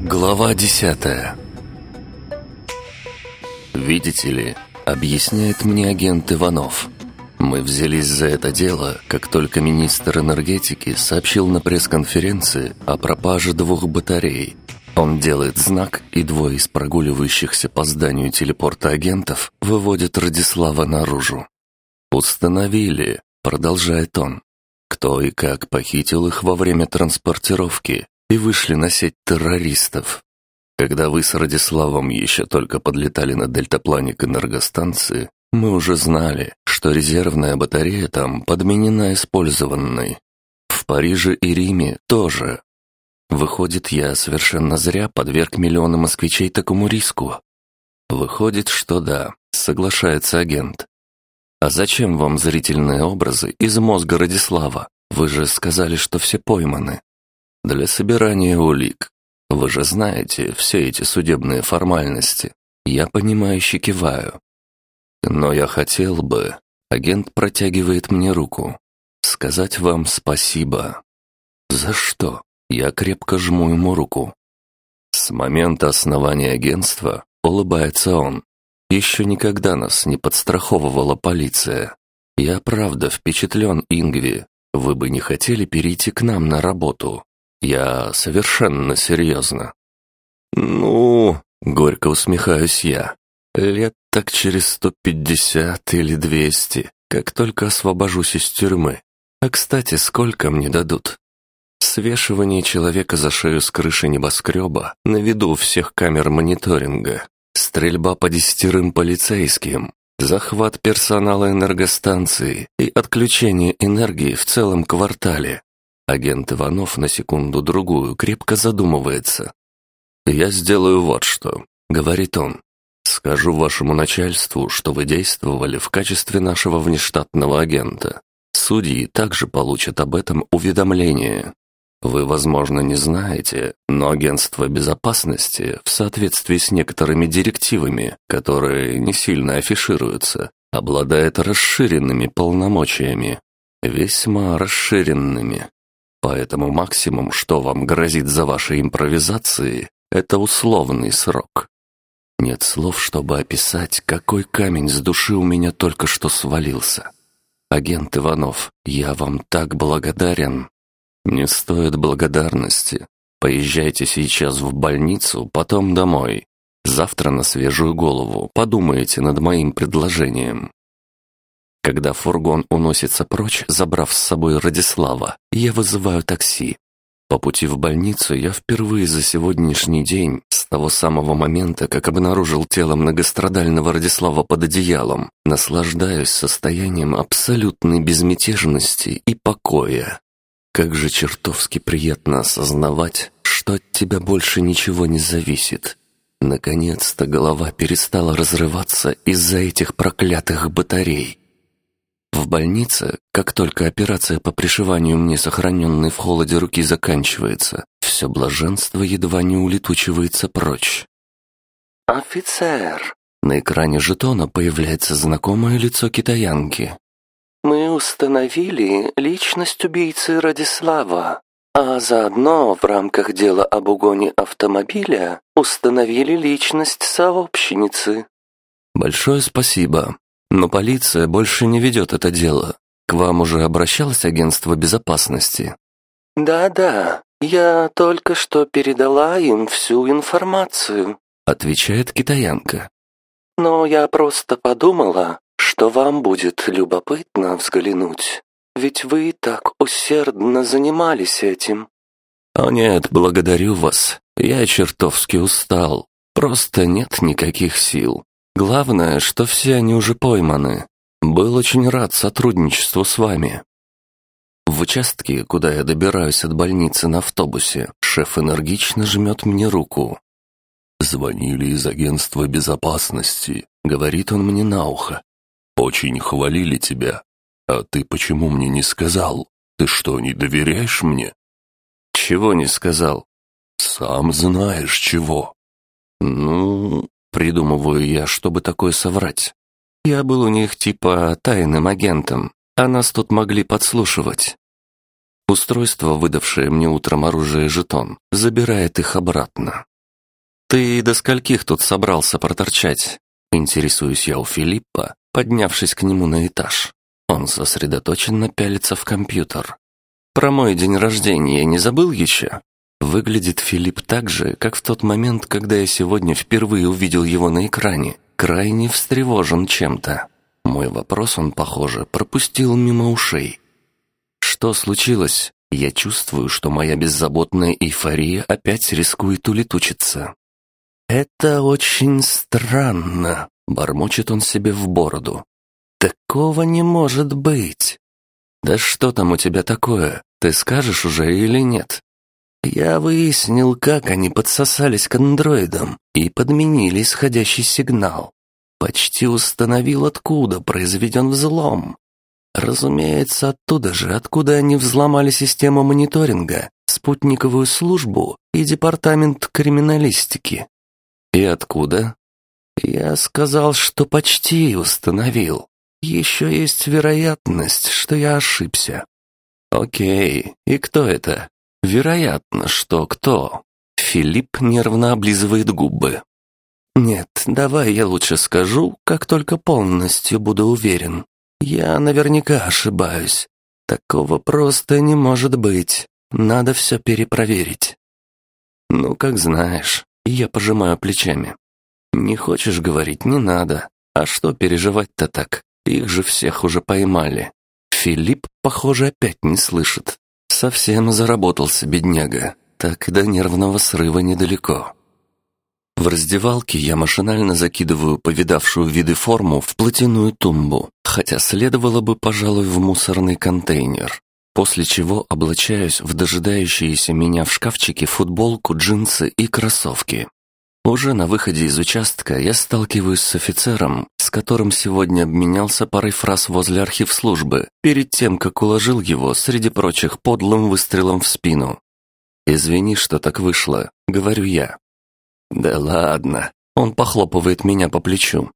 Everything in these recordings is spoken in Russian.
Глава десятая «Видите ли, — объясняет мне агент Иванов, — мы взялись за это дело, как только министр энергетики сообщил на пресс-конференции о пропаже двух батарей. Он делает знак, и двое из прогуливающихся по зданию телепорта агентов выводят Радислава наружу. «Установили», — продолжает он, — «кто и как похитил их во время транспортировки и вышли на сеть террористов. Когда вы с Радиславом еще только подлетали на дельтаплане к энергостанции, мы уже знали, что резервная батарея там подменена использованной. В Париже и Риме тоже. Выходит, я совершенно зря подверг миллионы москвичей такому риску. Выходит, что да, соглашается агент. А зачем вам зрительные образы из мозга Радислава? Вы же сказали, что все пойманы. Для собирания улик. Вы же знаете все эти судебные формальности. Я понимающе киваю. Но я хотел бы... Агент протягивает мне руку. Сказать вам спасибо. За что? Я крепко жму ему руку. С момента основания агентства улыбается он. Еще никогда нас не подстраховывала полиция. Я правда впечатлен, Ингви. Вы бы не хотели перейти к нам на работу? Я совершенно серьезно. Ну, горько усмехаюсь я. Лет так через сто пятьдесят или двести, как только освобожусь из тюрьмы. А, кстати, сколько мне дадут? Свешивание человека за шею с крыши небоскреба на виду всех камер мониторинга, стрельба по десятерым полицейским, захват персонала энергостанции и отключение энергии в целом квартале. Агент Иванов на секунду-другую крепко задумывается. «Я сделаю вот что», — говорит он. «Скажу вашему начальству, что вы действовали в качестве нашего внештатного агента. Судьи также получат об этом уведомление. Вы, возможно, не знаете, но агентство безопасности, в соответствии с некоторыми директивами, которые не сильно афишируются, обладает расширенными полномочиями. Весьма расширенными. Поэтому максимум, что вам грозит за ваши импровизации, это условный срок. Нет слов, чтобы описать, какой камень с души у меня только что свалился. Агент Иванов, я вам так благодарен. Не стоит благодарности. Поезжайте сейчас в больницу, потом домой. Завтра на свежую голову подумайте над моим предложением. Когда фургон уносится прочь, забрав с собой Радислава, я вызываю такси. По пути в больницу я впервые за сегодняшний день, с того самого момента, как обнаружил тело многострадального Радислава под одеялом, наслаждаюсь состоянием абсолютной безмятежности и покоя. Как же чертовски приятно осознавать, что от тебя больше ничего не зависит. Наконец-то голова перестала разрываться из-за этих проклятых батарей. В больнице, как только операция по пришиванию мне сохраненной в холоде руки заканчивается, все блаженство едва не улетучивается прочь. «Офицер!» На экране жетона появляется знакомое лицо китаянки. «Мы установили личность убийцы Радислава, а заодно в рамках дела об угоне автомобиля установили личность сообщницы». «Большое спасибо. Но полиция больше не ведет это дело. К вам уже обращалось агентство безопасности? Да-да, я только что передала им всю информацию, отвечает китаянка. Но я просто подумала, что вам будет любопытно взглянуть, ведь вы так усердно занимались этим. О нет, благодарю вас. Я чертовски устал. Просто нет никаких сил. Главное, что все они уже пойманы. Был очень рад сотрудничеству с вами. В участке, куда я добираюсь от больницы на автобусе, шеф энергично жмет мне руку. «Звонили из агентства безопасности», — говорит он мне на ухо. «Очень хвалили тебя. А ты почему мне не сказал? Ты что, не доверяешь мне?» «Чего не сказал?» «Сам знаешь чего». «Ну, Придумываю я, чтобы такое соврать. Я был у них типа тайным агентом. а нас тут могли подслушивать. Устройство, выдавшее мне утром оружие жетон, забирает их обратно. «Ты до скольких тут собрался проторчать?» Интересуюсь я у Филиппа, поднявшись к нему на этаж. Он сосредоточенно пялится в компьютер. «Про мой день рождения не забыл еще?» Выглядит Филипп так же, как в тот момент, когда я сегодня впервые увидел его на экране, крайне встревожен чем-то. Мой вопрос он, похоже, пропустил мимо ушей. Что случилось? Я чувствую, что моя беззаботная эйфория опять рискует улетучиться. «Это очень странно», — бормочет он себе в бороду. «Такого не может быть». «Да что там у тебя такое? Ты скажешь уже или нет?» Я выяснил, как они подсосались к андроидам и подменили исходящий сигнал. Почти установил, откуда произведен взлом. Разумеется, оттуда же, откуда они взломали систему мониторинга, спутниковую службу и департамент криминалистики. И откуда? Я сказал, что почти установил. Еще есть вероятность, что я ошибся. Окей, и кто это? Вероятно, что кто? Филипп нервно облизывает губы. Нет, давай я лучше скажу, как только полностью буду уверен. Я наверняка ошибаюсь. Такого просто не может быть. Надо все перепроверить. Ну, как знаешь. Я пожимаю плечами. Не хочешь говорить, не надо. А что переживать-то так? Их же всех уже поймали. Филипп, похоже, опять не слышит. Совсем заработался бедняга. Так и до нервного срыва недалеко. В раздевалке я машинально закидываю повидавшую виды форму в платяную тумбу, хотя следовало бы, пожалуй, в мусорный контейнер. После чего облачаюсь в дожидающиеся меня в шкафчике футболку, джинсы и кроссовки. Уже на выходе из участка я сталкиваюсь с офицером, с которым сегодня обменялся парой фраз возле архив службы, перед тем, как уложил его, среди прочих, подлым выстрелом в спину. «Извини, что так вышло», — говорю я. «Да ладно», — он похлопывает меня по плечу.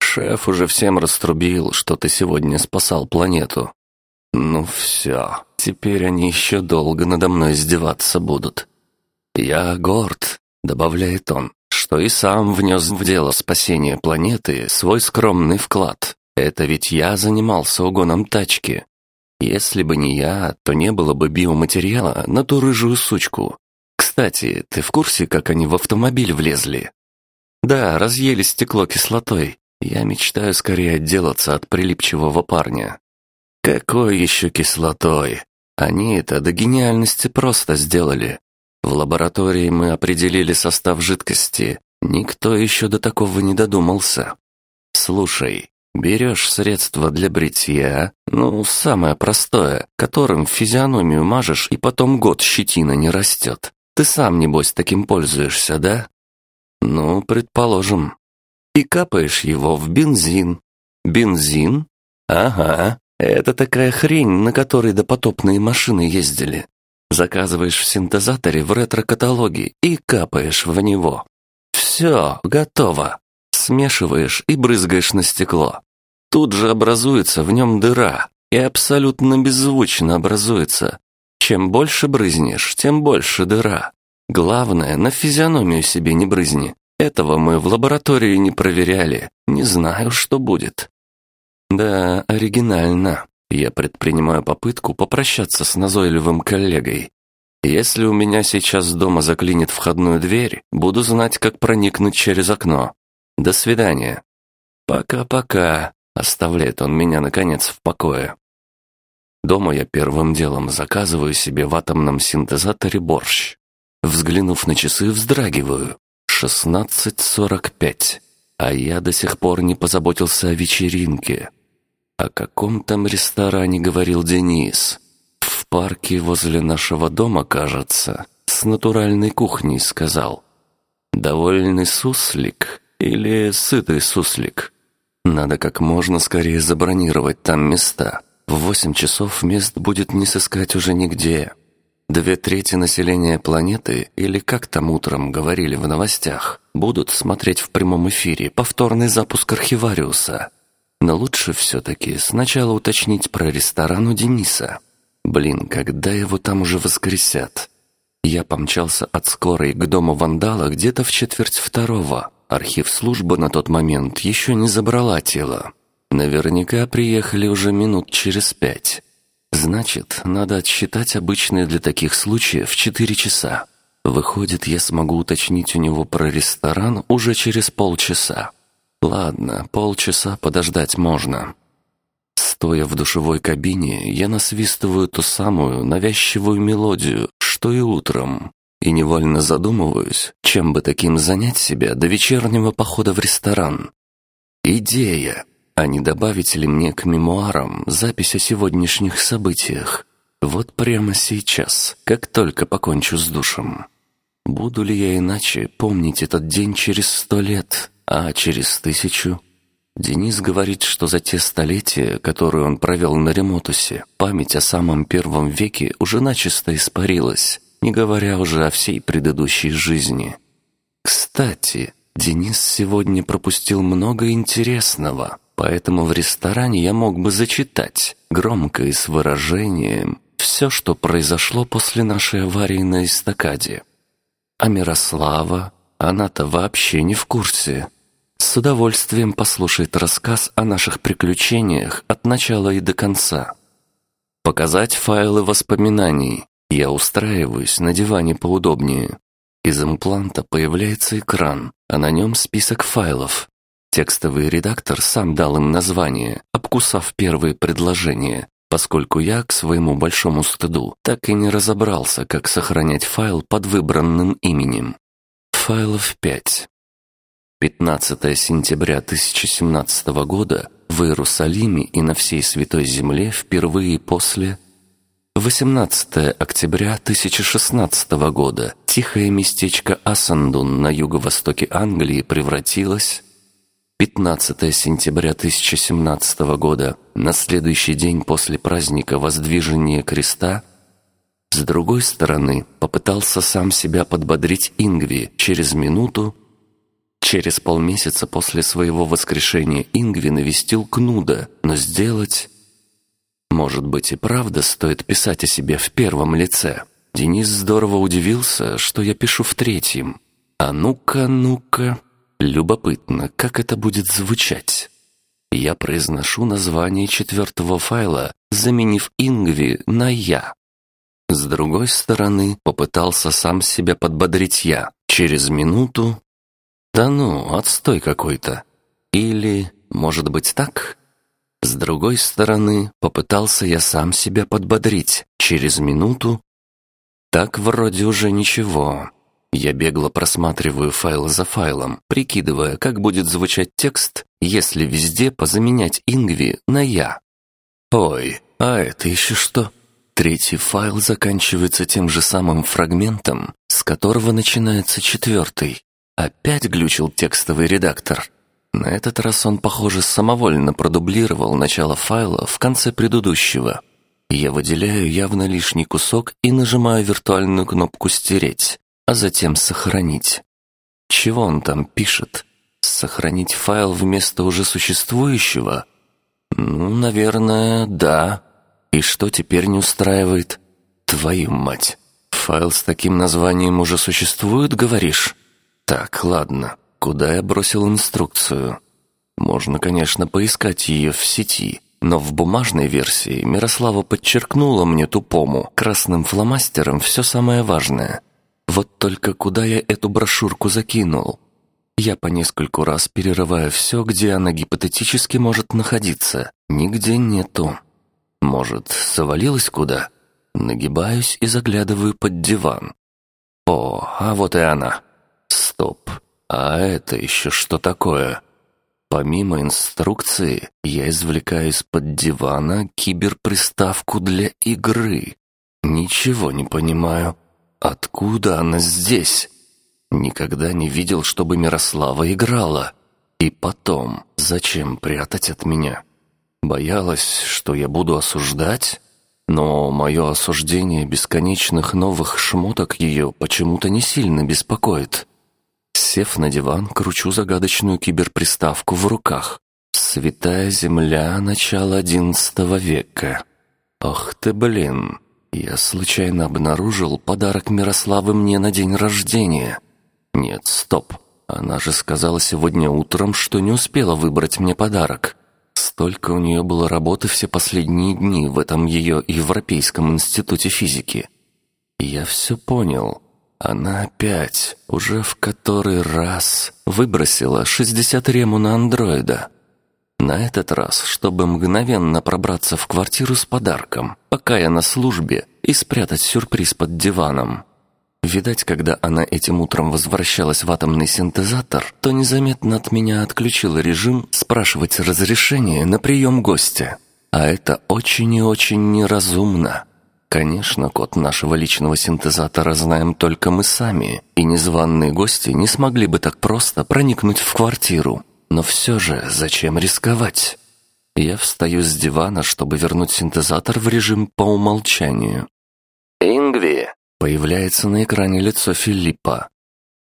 «Шеф уже всем раструбил, что ты сегодня спасал планету». «Ну все, теперь они еще долго надо мной издеваться будут». «Я горд», — добавляет он что и сам внес в дело спасения планеты свой скромный вклад. Это ведь я занимался угоном тачки. Если бы не я, то не было бы биоматериала на ту рыжую сучку. Кстати, ты в курсе, как они в автомобиль влезли? Да, разъели стекло кислотой. Я мечтаю скорее отделаться от прилипчивого парня. Какой еще кислотой? Они это до гениальности просто сделали. В лаборатории мы определили состав жидкости. Никто еще до такого не додумался. Слушай, берешь средство для бритья, ну, самое простое, которым физиономию мажешь, и потом год щетина не растет. Ты сам, небось, таким пользуешься, да? Ну, предположим. И капаешь его в бензин. Бензин? Ага, это такая хрень, на которой допотопные машины ездили. Заказываешь в синтезаторе в ретро-каталоге и капаешь в него. Все, готово. Смешиваешь и брызгаешь на стекло. Тут же образуется в нем дыра, и абсолютно беззвучно образуется. Чем больше брызнешь, тем больше дыра. Главное, на физиономию себе не брызни. Этого мы в лаборатории не проверяли. Не знаю, что будет. Да, оригинально. Я предпринимаю попытку попрощаться с назойливым коллегой. Если у меня сейчас дома заклинит входную дверь, буду знать, как проникнуть через окно. До свидания. Пока-пока, оставляет он меня наконец в покое. Дома я первым делом заказываю себе в атомном синтезаторе борщ. Взглянув на часы, вздрагиваю. 16.45. А я до сих пор не позаботился о вечеринке. О каком там ресторане говорил Денис? В парке возле нашего дома, кажется, с натуральной кухней сказал. Довольный суслик или сытый суслик? Надо как можно скорее забронировать там места. В восемь часов мест будет не сыскать уже нигде. Две трети населения планеты, или как там утром говорили в новостях, будут смотреть в прямом эфире повторный запуск архивариуса. Но лучше все-таки сначала уточнить про ресторан у Дениса. Блин, когда его там уже воскресят? Я помчался от скорой к дому вандала где-то в четверть второго. Архив службы на тот момент еще не забрала тело. Наверняка приехали уже минут через пять. Значит, надо отсчитать обычные для таких случаев четыре часа. Выходит, я смогу уточнить у него про ресторан уже через полчаса. Ладно, полчаса подождать можно. Стоя в душевой кабине, я насвистываю ту самую навязчивую мелодию, что и утром, и невольно задумываюсь, чем бы таким занять себя до вечернего похода в ресторан. Идея! А не добавить ли мне к мемуарам запись о сегодняшних событиях? Вот прямо сейчас, как только покончу с душем. Буду ли я иначе помнить этот день через сто лет, а через тысячу? Денис говорит, что за те столетия, которые он провел на Ремотусе, память о самом первом веке уже начисто испарилась, не говоря уже о всей предыдущей жизни. Кстати, Денис сегодня пропустил много интересного. Поэтому в ресторане я мог бы зачитать, громко и с выражением, все, что произошло после нашей аварии на эстакаде. А Мирослава, она-то вообще не в курсе. С удовольствием послушает рассказ о наших приключениях от начала и до конца. Показать файлы воспоминаний. Я устраиваюсь на диване поудобнее. Из импланта появляется экран, а на нем список файлов, Текстовый редактор сам дал им название, обкусав первые предложения, поскольку я, к своему большому стыду, так и не разобрался, как сохранять файл под выбранным именем. Файлов 5. 15 сентября 2017 года в Иерусалиме и на всей Святой Земле впервые после 18 октября 2016 года тихое местечко Ассандун на юго-востоке Англии превратилось 15 сентября 2017 года, на следующий день после праздника Воздвижения Креста, с другой стороны, попытался сам себя подбодрить Ингви через минуту. Через полмесяца после своего воскрешения Ингви навестил Кнуда, но сделать... Может быть и правда стоит писать о себе в первом лице. Денис здорово удивился, что я пишу в третьем. А ну-ка, ну-ка... Любопытно, как это будет звучать. Я произношу название четвертого файла, заменив «Ингви» на «Я». С другой стороны, попытался сам себя подбодрить я. Через минуту... Да ну, отстой какой-то. Или, может быть, так? С другой стороны, попытался я сам себя подбодрить. Через минуту... Так вроде уже ничего. Я бегло просматриваю файл за файлом, прикидывая, как будет звучать текст, если везде позаменять «ингви» на «я». Ой, а это еще что? Третий файл заканчивается тем же самым фрагментом, с которого начинается четвертый. Опять глючил текстовый редактор. На этот раз он, похоже, самовольно продублировал начало файла в конце предыдущего. Я выделяю явно лишний кусок и нажимаю виртуальную кнопку «Стереть» а затем сохранить. Чего он там пишет? Сохранить файл вместо уже существующего? Ну, наверное, да. И что теперь не устраивает? Твою мать. Файл с таким названием уже существует, говоришь? Так, ладно. Куда я бросил инструкцию? Можно, конечно, поискать ее в сети, но в бумажной версии Мирослава подчеркнула мне тупому красным фломастером все самое важное. Вот только куда я эту брошюрку закинул? Я по нескольку раз перерываю все, где она гипотетически может находиться. Нигде нету. Может, завалилась куда? Нагибаюсь и заглядываю под диван. О, а вот и она. Стоп. А это еще что такое? Помимо инструкции, я извлекаю из-под дивана киберприставку для игры. Ничего не понимаю. Откуда она здесь? Никогда не видел, чтобы Мирослава играла. И потом, зачем прятать от меня? Боялась, что я буду осуждать? Но мое осуждение бесконечных новых шмоток ее почему-то не сильно беспокоит. Сев на диван, кручу загадочную киберприставку в руках. Святая земля начала XI века. Ох ты, блин. Я случайно обнаружил подарок Мирославы мне на день рождения. Нет, стоп. Она же сказала сегодня утром, что не успела выбрать мне подарок. Столько у нее было работы все последние дни в этом ее Европейском институте физики. Я все понял. Она опять, уже в который раз, выбросила 60 рему на андроида. На этот раз, чтобы мгновенно пробраться в квартиру с подарком, пока я на службе, и спрятать сюрприз под диваном. Видать, когда она этим утром возвращалась в атомный синтезатор, то незаметно от меня отключила режим спрашивать разрешение на прием гостя. А это очень и очень неразумно. Конечно, код нашего личного синтезатора знаем только мы сами, и незваные гости не смогли бы так просто проникнуть в квартиру. Но все же, зачем рисковать? Я встаю с дивана, чтобы вернуть синтезатор в режим по умолчанию. «Ингви!» — появляется на экране лицо Филиппа.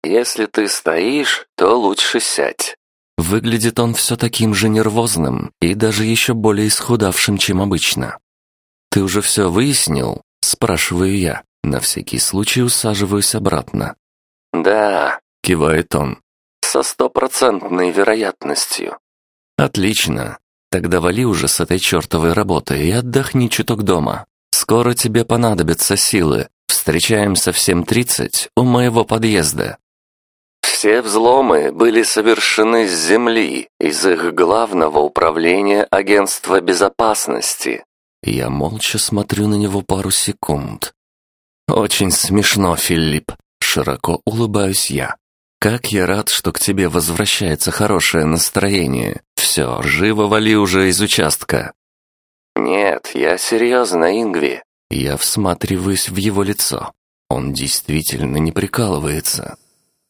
«Если ты стоишь, то лучше сядь». Выглядит он все таким же нервозным и даже еще более исхудавшим, чем обычно. «Ты уже все выяснил?» — спрашиваю я. На всякий случай усаживаюсь обратно. «Да», — кивает он со стопроцентной вероятностью. Отлично. Тогда вали уже с этой чертовой работы и отдохни чуток дома. Скоро тебе понадобятся силы. Встречаемся в 7.30 у моего подъезда. Все взломы были совершены с Земли из их главного управления Агентства безопасности. Я молча смотрю на него пару секунд. Очень смешно, Филипп. Широко улыбаюсь я. Как я рад, что к тебе возвращается хорошее настроение. Все, живо вали уже из участка. Нет, я серьезно, Ингви. Я всматриваюсь в его лицо. Он действительно не прикалывается.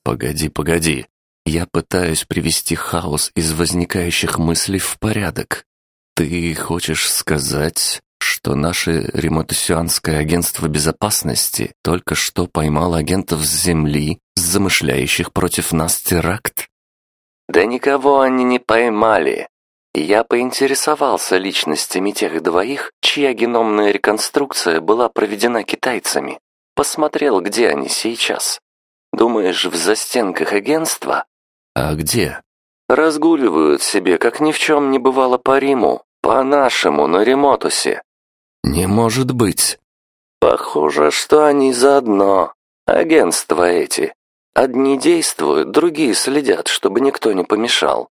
Погоди, погоди. Я пытаюсь привести хаос из возникающих мыслей в порядок. Ты хочешь сказать, что наше ремонтусианское агентство безопасности только что поймало агентов с Земли, замышляющих против нас теракт? Да никого они не поймали. Я поинтересовался личностями тех двоих, чья геномная реконструкция была проведена китайцами. Посмотрел, где они сейчас. Думаешь, в застенках агентства? А где? Разгуливают себе, как ни в чем не бывало по Риму, по-нашему, на Ремотусе. «Не может быть!» «Похоже, что они заодно. Агентства эти. Одни действуют, другие следят, чтобы никто не помешал.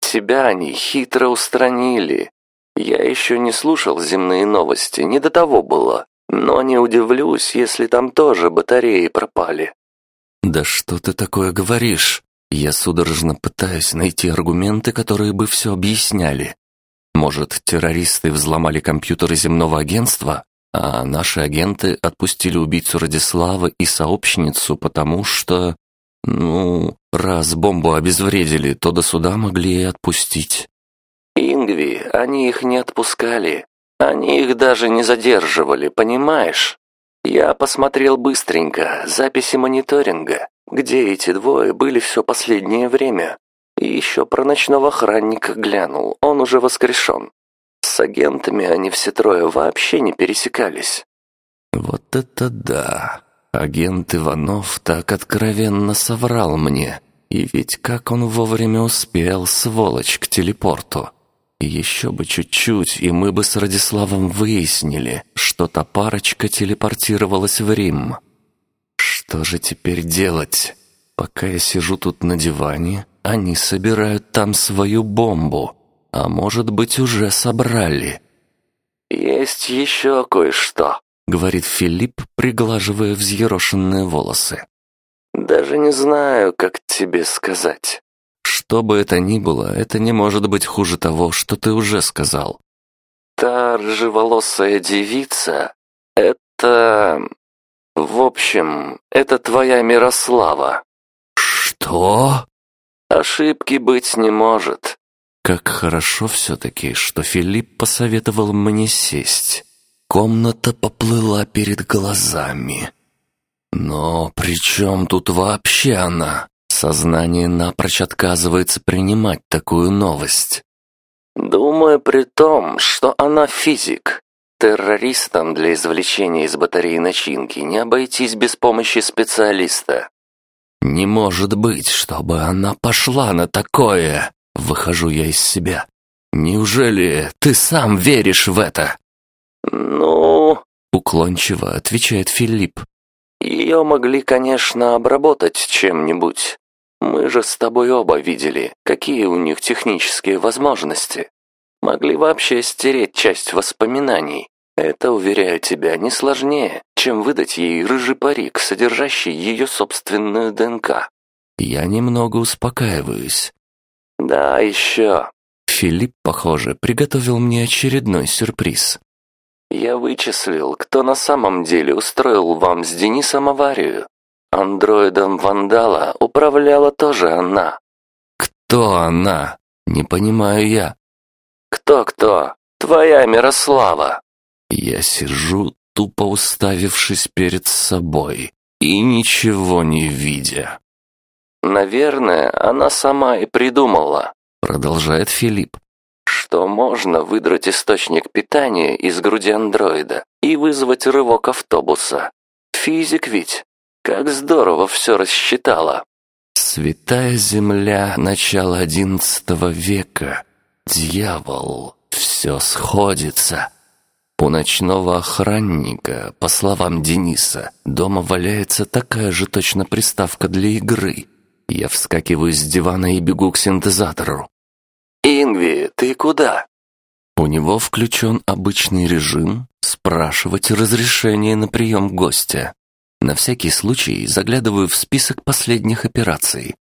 Тебя они хитро устранили. Я еще не слушал земные новости, не до того было. Но не удивлюсь, если там тоже батареи пропали». «Да что ты такое говоришь?» Я судорожно пытаюсь найти аргументы, которые бы все объясняли. Может, террористы взломали компьютеры земного агентства, а наши агенты отпустили убийцу Радислава и сообщницу, потому что... Ну, раз бомбу обезвредили, то до суда могли и отпустить. Ингви, они их не отпускали. Они их даже не задерживали, понимаешь? Я посмотрел быстренько записи мониторинга, где эти двое были все последнее время. И еще про ночного охранника глянул, он уже воскрешен. С агентами они все трое вообще не пересекались. Вот это да! Агент Иванов так откровенно соврал мне. И ведь как он вовремя успел, сволочь, к телепорту. Еще бы чуть-чуть, и мы бы с Радиславом выяснили, что та парочка телепортировалась в Рим. Что же теперь делать? Пока я сижу тут на диване, они собирают там свою бомбу, а может быть уже собрали. «Есть еще кое-что», — говорит Филипп, приглаживая взъерошенные волосы. «Даже не знаю, как тебе сказать». «Что бы это ни было, это не может быть хуже того, что ты уже сказал». «Та рыжеволосая девица — это... В общем, это твоя Мирослава». «Что?» Ошибки быть не может. Как хорошо все-таки, что Филипп посоветовал мне сесть. Комната поплыла перед глазами. Но при чем тут вообще она? Сознание напрочь отказывается принимать такую новость. Думаю, при том, что она физик. Террористам для извлечения из батареи начинки не обойтись без помощи специалиста. «Не может быть, чтобы она пошла на такое!» Выхожу я из себя. «Неужели ты сам веришь в это?» «Ну...» — уклончиво отвечает Филипп. «Ее могли, конечно, обработать чем-нибудь. Мы же с тобой оба видели, какие у них технические возможности. Могли вообще стереть часть воспоминаний. Это, уверяю тебя, не сложнее, чем выдать ей рыжий парик, содержащий ее собственную ДНК. Я немного успокаиваюсь. Да, еще. Филипп, похоже, приготовил мне очередной сюрприз. Я вычислил, кто на самом деле устроил вам с Денисом аварию. Андроидом Вандала управляла тоже она. Кто она? Не понимаю я. Кто-кто? Твоя Мирослава. Я сижу, тупо уставившись перед собой и ничего не видя. «Наверное, она сама и придумала», — продолжает Филипп, «что можно выдрать источник питания из груди андроида и вызвать рывок автобуса. Физик ведь. Как здорово все рассчитала». «Святая земля начала одиннадцатого века. Дьявол, все сходится». У ночного охранника, по словам Дениса, дома валяется такая же точно приставка для игры. Я вскакиваю с дивана и бегу к синтезатору. «Ингви, ты куда?» У него включен обычный режим «Спрашивать разрешение на прием гостя». На всякий случай заглядываю в список последних операций.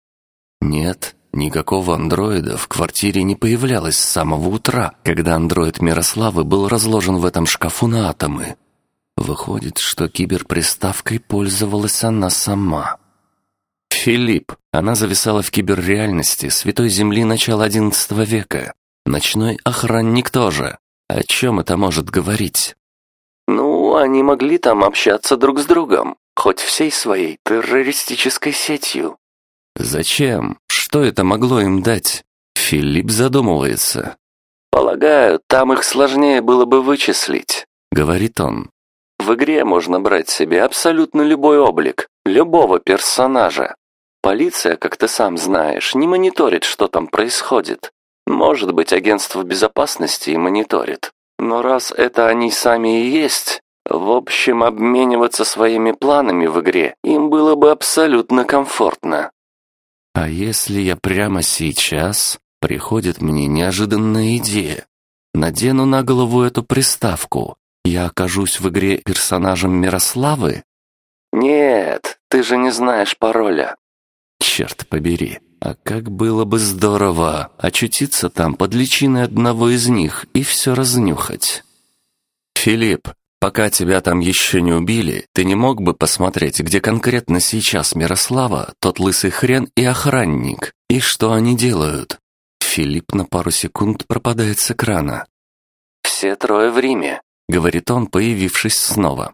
Нет, Никакого андроида в квартире не появлялось с самого утра, когда андроид Мирославы был разложен в этом шкафу на атомы. Выходит, что киберприставкой пользовалась она сама. Филипп. Она зависала в киберреальности Святой Земли начала XI века. Ночной охранник тоже. О чем это может говорить? Ну, они могли там общаться друг с другом, хоть всей своей террористической сетью. Зачем? Что это могло им дать? Филипп задумывается. «Полагаю, там их сложнее было бы вычислить», — говорит он. «В игре можно брать себе абсолютно любой облик, любого персонажа. Полиция, как ты сам знаешь, не мониторит, что там происходит. Может быть, агентство безопасности и мониторит. Но раз это они сами и есть, в общем, обмениваться своими планами в игре им было бы абсолютно комфортно. А если я прямо сейчас, приходит мне неожиданная идея. Надену на голову эту приставку, я окажусь в игре персонажем Мирославы? Нет, ты же не знаешь пароля. Черт побери, а как было бы здорово очутиться там под личиной одного из них и все разнюхать. Филипп, Пока тебя там еще не убили, ты не мог бы посмотреть, где конкретно сейчас Мирослава, тот лысый хрен и охранник, и что они делают?» Филипп на пару секунд пропадает с экрана. «Все трое в Риме», — говорит он, появившись снова.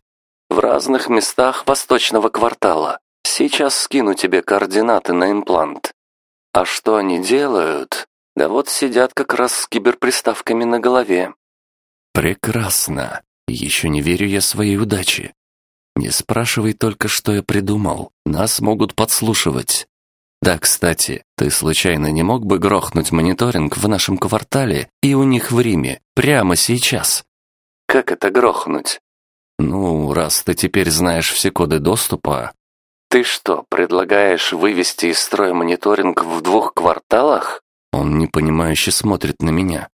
«В разных местах восточного квартала. Сейчас скину тебе координаты на имплант. А что они делают? Да вот сидят как раз с киберприставками на голове». «Прекрасно. Еще не верю я своей удаче. Не спрашивай только, что я придумал. Нас могут подслушивать. Да, кстати, ты случайно не мог бы грохнуть мониторинг в нашем квартале и у них в Риме прямо сейчас? Как это грохнуть? Ну, раз ты теперь знаешь все коды доступа... Ты что, предлагаешь вывести из строя мониторинг в двух кварталах? Он непонимающе смотрит на меня.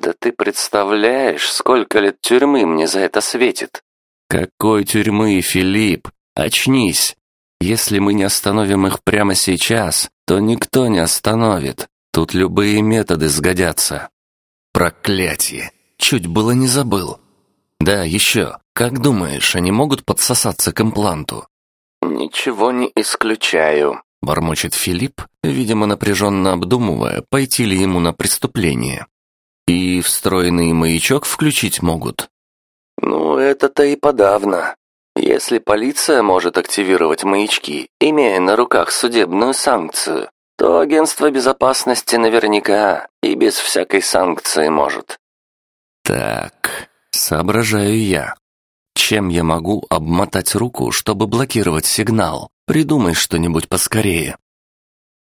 «Да ты представляешь, сколько лет тюрьмы мне за это светит?» «Какой тюрьмы, Филипп? Очнись! Если мы не остановим их прямо сейчас, то никто не остановит. Тут любые методы сгодятся». «Проклятие! Чуть было не забыл!» «Да, еще. Как думаешь, они могут подсосаться к импланту?» «Ничего не исключаю», — бормочет Филипп, видимо, напряженно обдумывая, пойти ли ему на преступление. И встроенный маячок включить могут? Ну, это-то и подавно. Если полиция может активировать маячки, имея на руках судебную санкцию, то агентство безопасности наверняка и без всякой санкции может. Так, соображаю я. Чем я могу обмотать руку, чтобы блокировать сигнал? Придумай что-нибудь поскорее.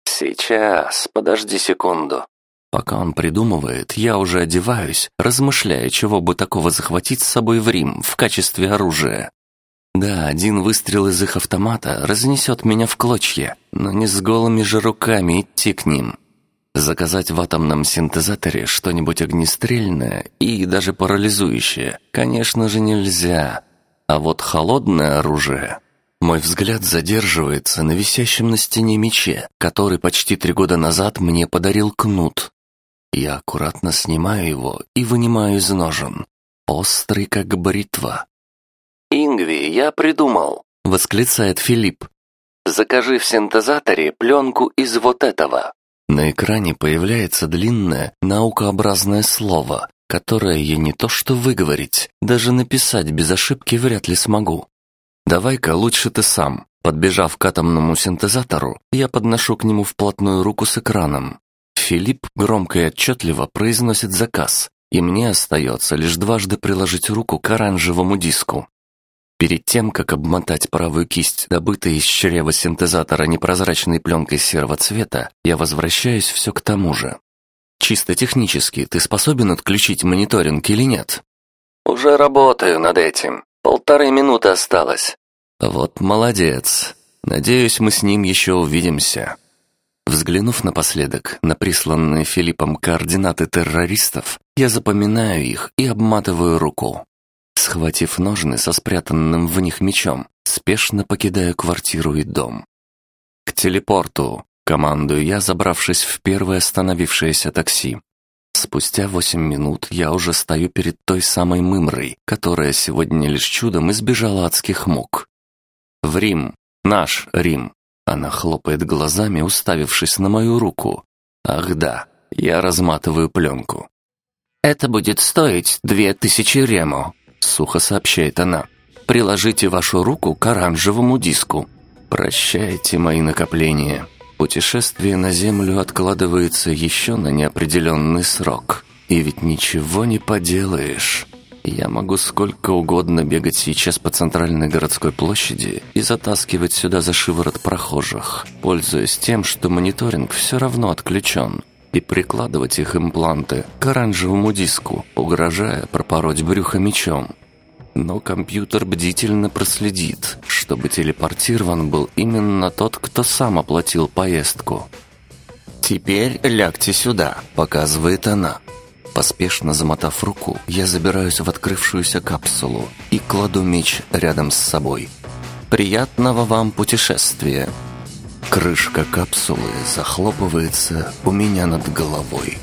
Сейчас, подожди секунду. Пока он придумывает, я уже одеваюсь, размышляя, чего бы такого захватить с собой в Рим в качестве оружия. Да, один выстрел из их автомата разнесет меня в клочья, но не с голыми же руками идти к ним. Заказать в атомном синтезаторе что-нибудь огнестрельное и даже парализующее, конечно же, нельзя. А вот холодное оружие... Мой взгляд задерживается на висящем на стене мече, который почти три года назад мне подарил Кнут. Я аккуратно снимаю его и вынимаю из ножен. Острый, как бритва. «Ингви, я придумал!» — восклицает Филипп. «Закажи в синтезаторе пленку из вот этого». На экране появляется длинное, наукообразное слово, которое я не то что выговорить, даже написать без ошибки вряд ли смогу. «Давай-ка лучше ты сам». Подбежав к атомному синтезатору, я подношу к нему вплотную руку с экраном. Филипп громко и отчетливо произносит заказ, и мне остается лишь дважды приложить руку к оранжевому диску. Перед тем, как обмотать правую кисть, добытой из чрева синтезатора непрозрачной пленкой серого цвета, я возвращаюсь все к тому же. Чисто технически ты способен отключить мониторинг или нет? Уже работаю над этим. Полторы минуты осталось. Вот молодец. Надеюсь, мы с ним еще увидимся. Взглянув напоследок на присланные Филиппом координаты террористов, я запоминаю их и обматываю руку. Схватив ножны со спрятанным в них мечом, спешно покидаю квартиру и дом. «К телепорту!» — командую я, забравшись в первое остановившееся такси. Спустя восемь минут я уже стою перед той самой Мымрой, которая сегодня лишь чудом избежала адских мук. В Рим, наш Рим, она хлопает глазами, уставившись на мою руку. Ах да, я разматываю пленку. «Это будет стоить две тысячи рему», — сухо сообщает она. «Приложите вашу руку к оранжевому диску. Прощайте мои накопления. Путешествие на Землю откладывается еще на неопределенный срок. И ведь ничего не поделаешь». Я могу сколько угодно бегать сейчас по центральной городской площади и затаскивать сюда за шиворот прохожих, пользуясь тем, что мониторинг все равно отключен, и прикладывать их импланты к оранжевому диску, угрожая пропороть брюхо мечом. Но компьютер бдительно проследит, чтобы телепортирован был именно тот, кто сам оплатил поездку. «Теперь лягте сюда», — показывает она. Поспешно замотав руку, я забираюсь в открывшуюся капсулу и кладу меч рядом с собой. «Приятного вам путешествия!» Крышка капсулы захлопывается у меня над головой.